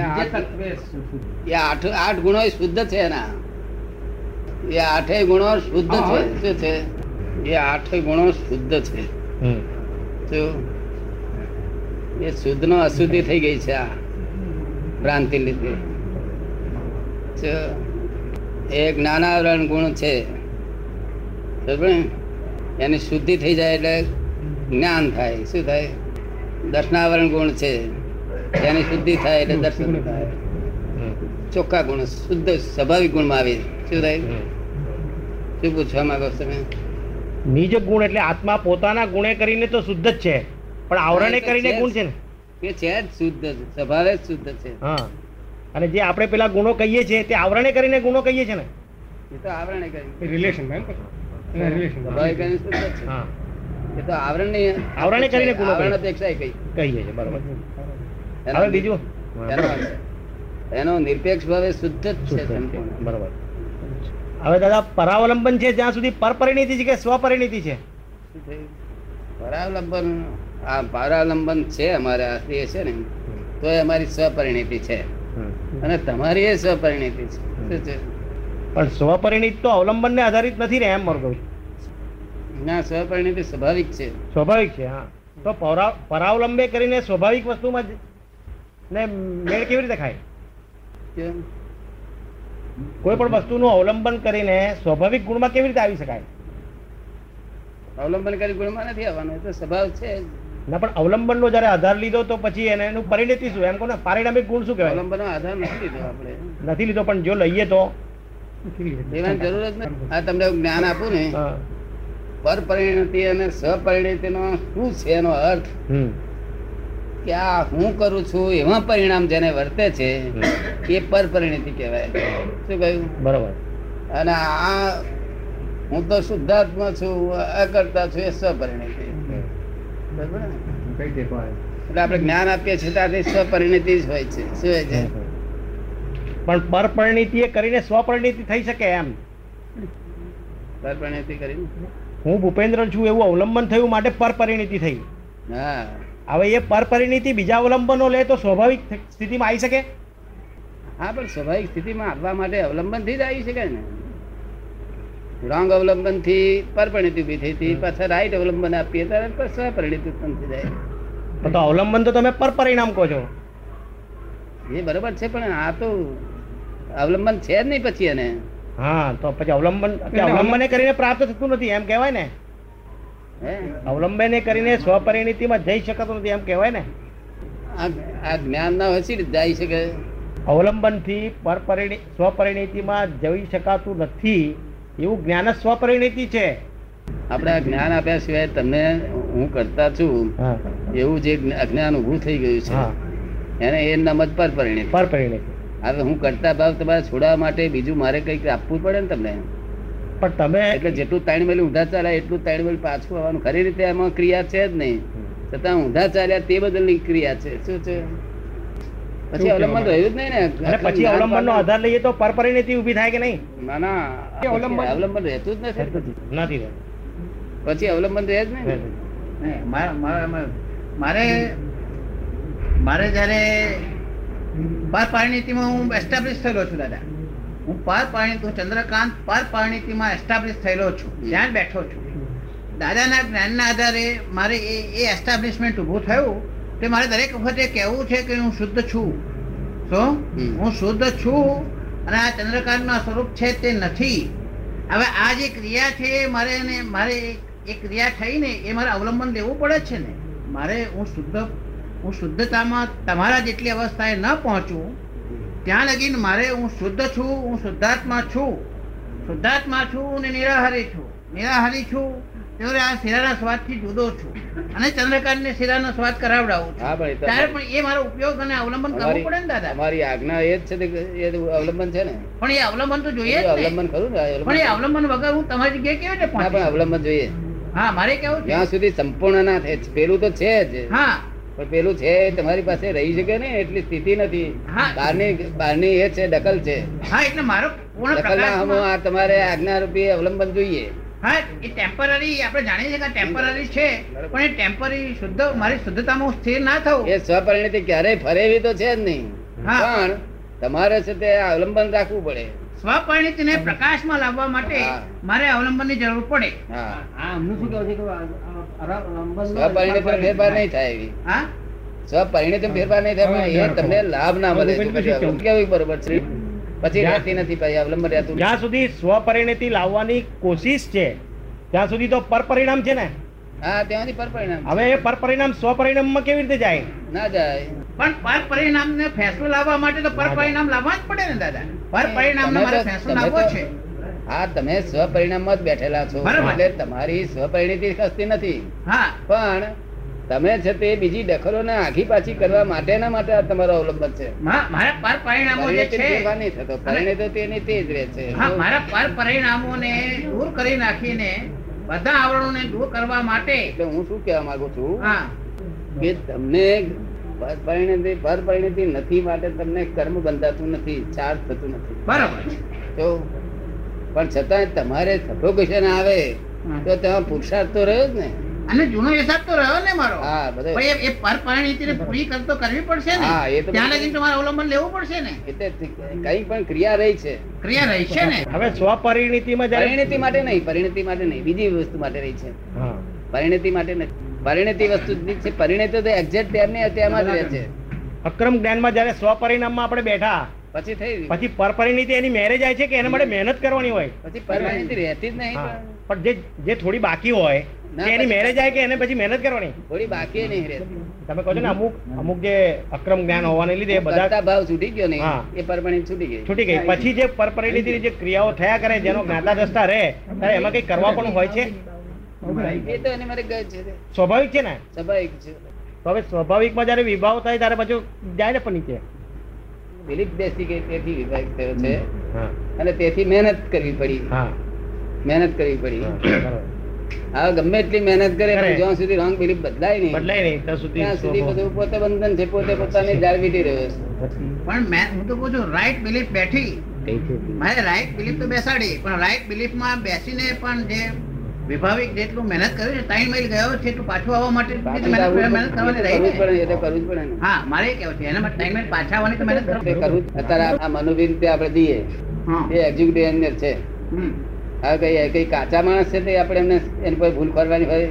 આઠ- એ આઠ આઠ ગુણો શુદ્ધ છે એના એ આઠેય ગુણો શુદ્ધ છે શું છે? એ આઠેય ગુણો શુદ્ધ છે. એ શુદ્ધ નો અશુદ્ધિ થઈ ગઈ છે આ ભ્રાંતિ લીધે. શું? એ જ્ઞાનાવરણ ગુણ છે. એની શુદ્ધિ થઈ જાય એટલે જ્ઞાન થાય. શું થાય? દર્શનાવરણ ગુણ છે. એની શુદ્ધિ થાય એટલે દર્શન થાય. ચોખ્ખા ગુણ શુદ્ધ સ્વાભાવિક ગુણમાં આવે શું થાય? શું પૂછવા માંગો તમે? નિજ ગુણ એટલે આત્મા પોતાના ગુણે કરીને તો શુદ્ધ જ છે. પણ આવરણે કરીને ગુણ છે ને? એ છે જ શુદ્ધ સ્વભાવે જ શુદ્ધ છે. હા. અને જે આપણે પેલા ગુણો કહીએ છીએ તે આવરણે કરીને ગુણો કહીએ છીએ ને? એ તો આવરણે કરીને. રિલેશન સ્વભાવે કરીને શુદ્ધ છે. હા. એ તો આવરણ નહીં આવરણે કરીને ગુનો આવરણ અપેક્ષા કઈ. કહીએ છીએ બરોબર. હવે બીજું? એનો- નિરપેક્ષ ભાવે શુદ્ધ જ છે બરોબર. હવે દાદા પરાવલંબન છે જ્યાં સુધી પરપરિણીતિ છે કે સ્વપરિણીતિ છે? પરાવલંબન આ પરાવલંબન છે અમારે આ છે ને તો એ અમારી સ્વપરિણીતિ છે. અને તમારી એ સ્વપરિણીતિ છે. પણ સ્વપરિણીત તો અવલંબન ને આધારિત નથી ને એમ મારું ના સ્વપરિણીતિ સ્વાભાવિક છે. સ્વાભાવિક છે હા. તો પરાવલંબે કરીને સ્વાભાવિક વસ્તુમાં જ- ને મેળ કેવી રીતે ખાય? કોઈ પણ વસ્તુનું અવલંબન કરીને સ્વાભાવિક ગુણમાં કેવી રીતે આવી શકાય? અવલંબન કરી ગુણમાં નથી આવવાનું એ તો સ્વભાવ છે ના પણ અવલંબનનો જ્યારે આધાર લીધો તો પછી એને એનું પરિણતિ શું? એમ કહો ને પારિણામિક ગુણ શું કહેવાય? અવલંબન આધાર નથી લીધો આપણે. નથી લીધો પણ જો લઈએ તો? જરૂર જ નથી. આ તમને જ્ઞાન આપું ને. હા. પરપરિણતિ અને સપરિણતિનો શું છે એનો અર્થ? હમ. કે આ હું કરું છું એમાં પરિણામ જેને વર્તે છે એ પરપરિણતિ કહેવાય. શું કહ્યું? બરોબર. અને આ હું તો શુદ્ધાત્મા છું અકર્તા છું એ સપરિણતિ? એટલે આપણે જ્ઞાન આપીએ છીએ ત્યાંથી સપરિણતિ જ હોય છે. શું હોય છે? પણ પરપરિણીતિ એ કરીને સ્વપરિણિતિ થઈ શકે એમ. પરપરિણતિ કરીને? હું ભૂપેન્દ્ર છું એવું અવલંબન થયું માટે પરપરિણીતિ થઈ. હા. હવે એ પરપરિણીતિ બીજા અવલંબનો લે તો સ્વાભાવિક સ્થિતિમાં આવી શકે? હા પણ સ્વાભાવિક સ્થિતિમાં આવવા માટે અવલંબનથી જ આવી શકે ને. રોંગ અવલંબનથી પરપરિણતિ ઊભી થઈ હતી પાછા રાઈટ અવલંબન આપીએ ત્યારે પછી પરિણીતિ ઉત્પન્ન થઈ જાય. તો અવલંબન તો તમે પરપરિણામ કહો છો. એ બરોબર છે પણ આ તો અવલંબન છે જ નહીં પછી એને. હા તો પછી અવલંબન અવલંબને કરીને પ્રાપ્ત થતું નથી એમ કહેવાય ને? હે? અવલંબને કરીને સ્વપરિણિતિમાં જઈ શકાતું નથી એમ કહેવાય ને? આ જ્ઞાન ના હોય રીતે જાય શકે અવલંબનથી પરપરિણી સ્વપરિણિતિમાં જઈ શકાતું નથી એવું જ્ઞાન સ્વપરિણિતિ છે. આપણે આ જ્ઞાન આપ્યા સિવાય તમને હું કરતા છું એવું જે અજ્ઞાન ઊભું થઈ ગયું છે એને એ નામ જ પરપરિણિત. પરપરિણીતિ. હવે હું કરતા ભાવ તમારે છોડાવવા માટે બીજું મારે કંઈક આપવું પડે ને તમને? પણ તમે એટલે જેટલું મેલું ઊંધા ચાલ્યા એટલું મેલું પાછું આવવાનું. ખરી રીતે એમાં ક્રિયા છે જ નહીં. છતાં ઊંધા ચાલ્યા તે બદલની ક્રિયા છે. શું છે? પછી અવલંબન રહ્યું જ નહીં ને. અને પછી અવલંબનનો આધાર લઈએ તો પરપરિણીતિ ઊભી થાય કે નહીં? ના ના. અવલંબન- અવલંબન રહેતું જ નથી. નથી. પછી અવલંબન રહે જ નહીં ને. નહીં, મારે મારે- મારે મારે જ્યારે પાર પારિણીતિમાં હું એસ્ટાબ્લિશ થયેલો છું દાદા. હું પાર પારણી હું ચંદ્રકાંત પાર પારણીતિમાં એસ્ટાબ્લિશ થયેલો છું. ત્યાં બેઠો છું. દાદાના જ્ઞાનના આધારે મારે એ એ એસ્ટાબ્લિશમેન્ટ ઊભું થયું તે મારે દરેક વખતે કહેવું છે કે હું શુદ્ધ છું. શું? હું શુદ્ધ છું અને આ ચંદ્રકાંતનું સ્વરૂપ છે તે નથી. હવે આ જે ક્રિયા છે મારે એને મારે એ ક્રિયા થઈને એ મારે અવલંબન લેવું પડે છે ને. મારે હું શુદ્ધ હું શુદ્ધતામાં તમારા જેટલી અવસ્થાએ ન પહોંચું ત્યાં લગીને મારે હું શુદ્ધ છું હું શુદ્ધાત્મા છું. શુદ્ધાત્મા છું ને નિરાહારી છું. નિરાહારી છું ત્યારે આ શિરાના સ્વાદથી જુદો છું અને ચંદ્રકાંતને શિરાનો સ્વાદ કરાવડાવું છું. ત્યારે પણ એ મારો ઉપયોગ અને અવલંબન કરવું પડે ને દાદા. મારી આજ્ઞા એ જ છે એ અવલંબન છે ને? પણ એ અવલંબન તો જોઈએ અવલંબન ખરું ને પણ એ અવલંબન અવલંબન વગર હું તમારી જગ્યાએ કેવી રીતે પણ અવલંબન જોઈએ. હા મારે કેવું જ્યાં સુધી સંપૂર્ણ ના થાય પેલું તો છે જ. હા. પણ પેલું છે તમારી પાસે રહી શકે ને એટલી સ્થિતિ નથી. બહારની બહારની એ છે દખલ છે. હા એટલે મારો પૂર્ણ દખલ ના આ તમારે આજ્ઞા રૂપી અવલંબન જોઈએ. હા એ ટેમ્પરરી આપણે જાણીએ છીએ કે ટેમ્પરરી છે પણ એ ટેમ્પરરી શુદ્ધ મારી શુદ્ધતામાં સ્થિર ના થવું એ સ્વપરિણતિ ક્યારેય ફરેવી તો છે જ નહીં. પણ તમારે છે તે અવલંબન રાખવું પડે. સ્વપરિણતિને પ્રકાશમાં લાવવા માટે. મારે અવલંબનની જરૂર પડે. સ્વપરિણિત સ્વપરિણતિ ફેરફાર નહીં થાય એવી. હા? સ્વપરિણતિ ફેરફાર નહીં થાય પણ એ તમને લાભ ના મળે. કેવું? બરોબર છે. પછી રહેતી નથી પછી અવલંબન રહેતું જ્યાં સુધી સ્વપરિણતિ લાવવાની કોશિશ છે ત્યાં સુધી તો પરપરિણામ છે ને? હા ત્યાંથી પરપરિણામ હવે એ પરપરિણામ સ્વપરિણામમાં કેવી રીતે જાય? ના જાય. પણ પર પરિણામને ફેંસલો લાવવા માટે તો પર પરિણામ લાવવા જ પડે ને દાદા. પર પરિણામ નો મારે ફેંસલો લાવવો છે. હા તમે સ્વપરિણામ જ બેઠેલા છો. એટલે તમારી સ્વપરિણતિ ખસતી નથી. હા. પણ તમે છે તે બીજી દખલોને આખી પાછી કરવા માટેના માટે આ તમારો અવલંબન છે. મારા પર પરિણામો જે છે નહીં થતો. પરિણિત તો તેની તે જ રહે છે. મારા પર પરિણામોને દૂર કરી નાખીને બધા આવરણોને દૂર કરવા માટે એટલે હું શું કહેવા માંગુ છું કે તમને પરિણતિ પર પરિણતિ નથી માટે તમને કર્મ બંધાતું નથી ચાર્જ થતું નથી. બરાબર તો પણ છતાં તમારે સફોકેશન આવે તો તેમાં પુરુષાર્થ તો રહ્યો જ ને. અને જૂનો હિસાબ તો રહ્યો ને મારો. હા બધો. એ- પર પરિણીતિને પૂરી કરતો કરવી પડશે ને. હા, એ તો ત્યાં લગી તમારે અવલંબન લેવું પડશે ને. એટલે કઈ પણ ક્રિયા રહી છે. ક્રિયા રહી છે ને. હવે સ્વપરિણીતિમાં માં પરિણતિ માટે નહીં પરિણતિ માટે નહીં. બીજી વસ્તુ માટે રહી છે. હા. પરિણતિ માટે નથી. પરિણતિ વસ્તુ છે. પરિણતિ તો એક્ઝેક્ટ ત્યારની અત્યારમાં જ રહે છે. અક્રમ જ્ઞાનમાં જ્યારે સ્વપરિણામમાં આપણે બેઠા પછી થઈ પછી પરપરિણીતિ એની મેરેજ આવે છે કે એના માટે મહેનત કરવાની હોય? પછી પરિણતિ રહેતી જ નહીં પણ. જે જે થોડી બાકી હોય એની મેરેજ આવે કે એને પછી મહેનત કરવાની? થોડી બાકી નહીં રહેતી તમે કહો છો ને અમુક અમુક જે અક્રમ જ્ઞાન હોવાને લીધે બધા ભાવ છૂટી ગયો નહીં. એ પરપરિણતિ છૂટી ગઈ. છૂટી ગઈ. પછી જે પરપરિણીતિની જે ક્રિયાઓ થયા કરે જેનો જ્ઞાતા દ્રષ્ટા રહે ત્યારે એમાં કઈ કરવા પણ હોય છે? સ્વાભાવિક છે ને? સ્વાભાવિક છે. હવે સ્વાભાવિકમાં જયારે વિભાવ થાય ત્યારે પાછું જાય ને પણ નીચે. દિલીપ બેસી ગઈ તેથી વિભાગ થયો છે. અને તેથી મહેનત કરવી પડી. મહેનત કરવી પડી. હવે ગમે એટલી મહેનત કરે કરે. જ્યાં સુધી રોંગ બિલીફ બદલાય નહીં. બદલાય નહીં ત્યાં સુધી ત્યાં સુધી બધું પોતે બંધન છે પોતે પોતાની જાળવીટી રહ્યો છે. પણ મેં હું તો કહું છું રાઈટ બિલીફ બેઠી. મારે રાઈટ બિલીફ તો બેસાડી પણ રાઈટ બિલીફમાં બેસીને પણ જે વિભાવિક જેટલું મહેનત કર્યું છે ત્રણ માઇલ ગયો છે એટલું પાછું આવવા માટે મહેનત કરવાની રહી જ ને એ તો કરવું જ પડે ને. હા મારે કેવું છે એના માટે ત્રણ માઇલ પાછા આવવાની તો મહેનત કરવું કરવું અત્યારે આ મનોવીર રીતે આપણે દઈએ એ એક્ઝિક્યુટિવ એન્જિનિયર છે. હવે કઈ કઈ કાચા માણસ છે તે આપણે એમને એની પર ભૂલ કરવાની હોય?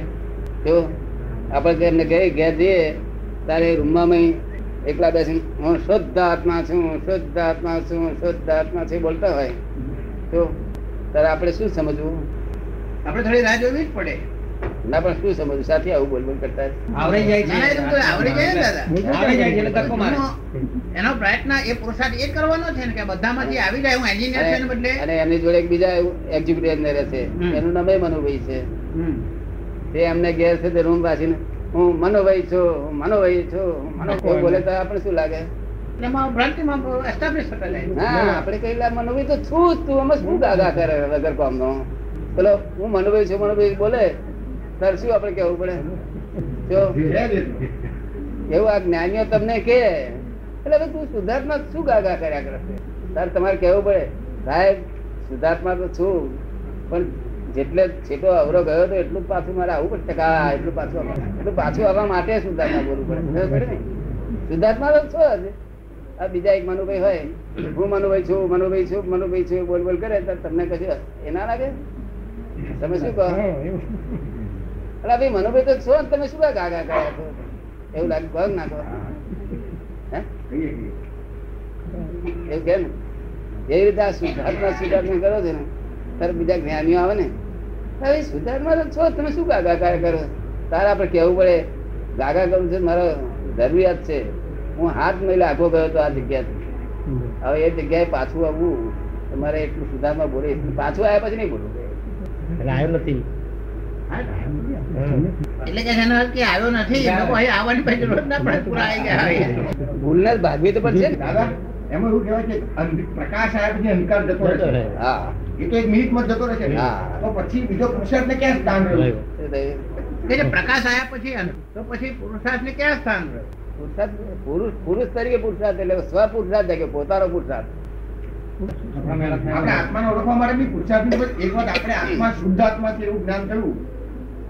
જો આપણે એમને ગઈ ઘેર જઈએ તારે રૂમમાં મેં એકલા બેસીને હું શુદ્ધ આત્મા છું શુદ્ધ આત્મા છું શુદ્ધ આત્મા છે બોલતા હોય. તો તારે આપણે શું સમજવું? આપણે થોડી રાહ જોવી જ પડે. ના પણ શું સમજવું? સાથે આવું બોલ બોલ કરતા આવડી જાય ના, ના, એ તો આવડી જાય દાદા. આવડી જાય છે એટલે ધક્કો મારે. એનો- પ્રયત્ન એ પુરુષાર્થ એ કરવાનો છે ને કે બધામાંથી આવી જાય હું એન્જિનિયર છે ને બદલે. અને એમની જોડે એક બીજા એક્ઝિક્યુટિવ એન્જિનિયર છે એનું નામ એ મનુભાઈ છે. તે એમને ઘેર છે તે રૂમ પાછીને હું મનોભાઈ છું હું મનોભાઈ છું હું મનો કોઈ બોલે તો આપણે શું લાગે? એમાં ભ્રાંતિમાં એસ્ટાબ્લિશ થતા હા આપણે કઈ મનોભાઈ તો છું જ તું. અમે શું ગાગા કરે વગર કામનો? પેલો, હું મનોભાઈ છું, મનોભાઈ બોલે, તારે શું આપણે કેવું પડે? એવું આ જ્ઞાનીઓ તમને કે એટલે હવે તું સુધાર્થમાં શું ગાગા કર્યા કરે તારે તમારે કેવું પડે, સાહેબ સુધાર્થમાં તો છું, પણ જેટલે છેટો અવરો ગયો તો એટલું પાછું મારે આવવું પડે કા એટલું પાછું એટલું પાછું આવવા માટે સુધાર્થમાં બોલવું પડે. ને? શુદ્ધાત્મા તો છો જ. આ બીજા એક મનુભાઈ હોય. હું મનુભાઈ છું મનુભાઈ છું મનુભાઈ છું, બોલ બોલ કરે, તો તમને કશું એ ના લાગે? તમે શું કહો? અલા ભાઈ મનોભાઈ તો છો ને તમે શું કાંઈ ગાગા કર્યા છો. એવું લાગે કહો કે ના કહો હે? એવું કે ને એવી રીતે આ સુધાર્થમાં સુધાર્થમાં કરો છો ને તારે બીજા જ્ઞાનીઓ આવે ને. હવે સુધાર્થમાં તો છો તમે શું ગાગા કાર્ય કરો? તારે આપણે કેવું પડે ગાગા કરું છે મારો જરૂરિયાત છે. હું હાથ મહિલા આખો ગયો તો આ જગ્યાથી હવે એ જગ્યાએ પાછું આવવું તમારે એટલું સુધારમાં બોલે એટલું પાછું આવ્યા પછી નહીં બોલવું એટલે આવ્યો નથી. એટલે કે એનો કે આવ્યો નથી. લોકો અહીં આવવાની પછી જરૂર ના પડે પૂરા આવી ગયા ભૂલને ભાગવી તો પડશે ને. દાદા એમાં એવું કહેવાય છે પ્રકાશ આવ્યા પછી અંધકાર જતો રહે હા. એ તો એક મિનિટમાં જતો રહે છે. તો પછી બીજો પુરુષાર્થને ક્યાં સ્થાન રહ્યું? કે પ્રકાશ આવ્યા પછી તો પછી પુરુષાર્થ ને ક્યાં સ્થાન રહ્યું? પુરુષાર્થ પુરુષ પુરુષ તરીકે પુરુષાર્થ એટલે સ્વ પુરુષાર્થ કે પોતાનો પુરુષાર્થ. આપણે આત્માને ઓળખવા માટે બી પુરુષાર્થની ઉપર એક વખત આપણે આત્મા શુદ્ધ આત્મા છે એવું જ્ઞાન થયું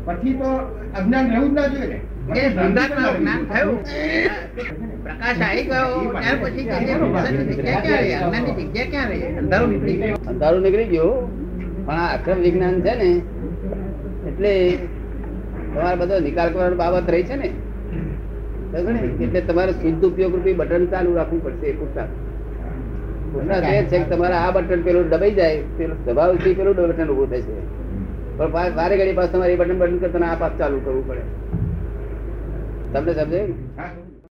પછી તો અજ્ઞાન રહેવું જ ના જોઈએ ને એ શુદ્ધાત્માનું જ્ઞાન થયું પ્રકાશ આવી ગયો ત્યાર પછી કે જે ભગવાનની જગ્યા ક્યાં રહી જગ્યા ક્યાં રહી અંધારું નીકળી ગયું અંધારું નીકળી ગયું પણ આ અક્રમ વિજ્ઞાન છે ને એટલે તમારે બધો નિકાલ કરવાની બાબત રહી છે ને એટલે તમારે શુદ્ધ ઉપયોગ રૂપી બટન ચાલુ રાખવું પડશે એ કે તમારે આ બટન પેલું દબાઈ જાય, પેલું સ્વભાવથી પેલું બટન ઉભું થશે પણ વારે ઘડી પાસે તમારે બટન બટન કરતા આ પાસ ચાલુ કરવું પડે. તમને સમજાય?